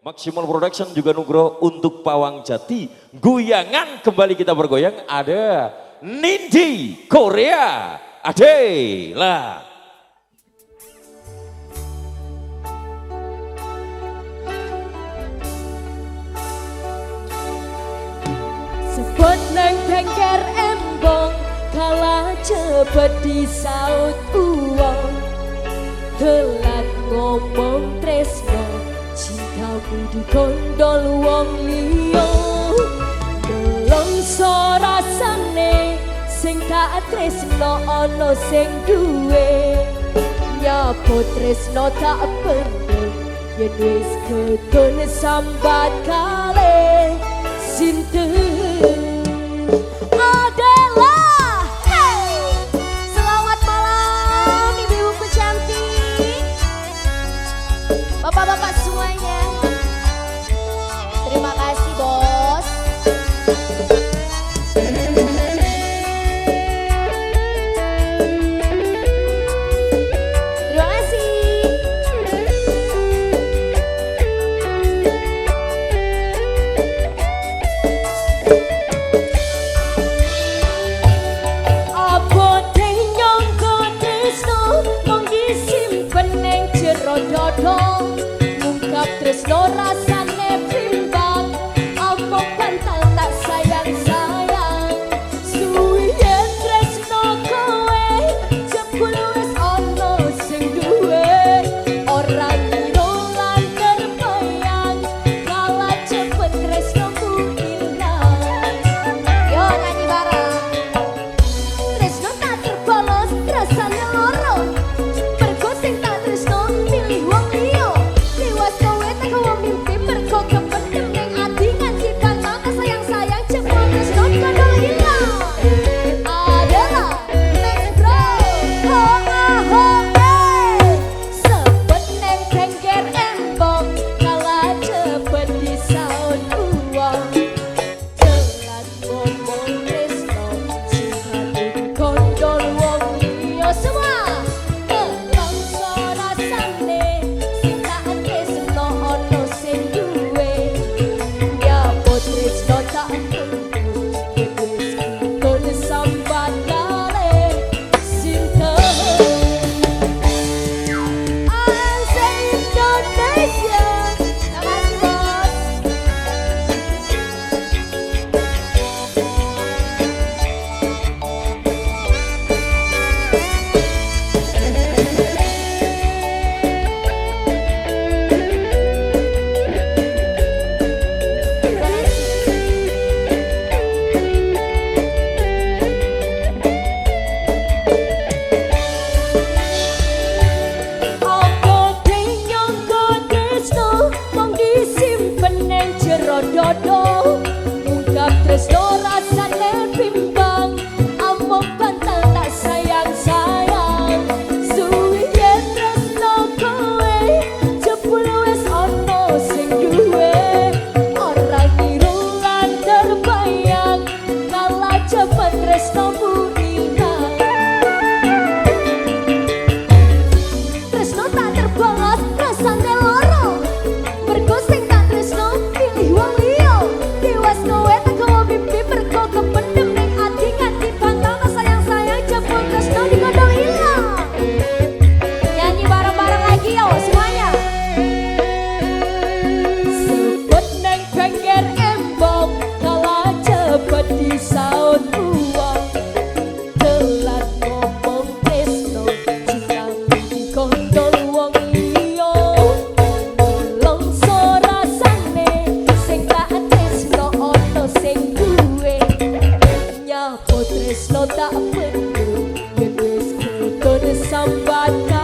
Maksimal Production juga Nugroho untuk Pawang Jati. Goyangan kembali kita bergoyang ada Nindi Korea. Ade lah. Sebut nang bengker embong Kala cepet disaut uang Telat ngomong tresno Cintamu dikondol wong liyo Nelongso rasane Sing tak tresno ono sing duwe. Nyapo tresno tak pendek Yen wis kedon sambat kale. Cantik. Bapak-bapak semuanya Terima kasih bos. Terima kasih. Ning jero dodong Ngungkap tresno rasane 想。potrei lota pându Gândesc că tot de sambata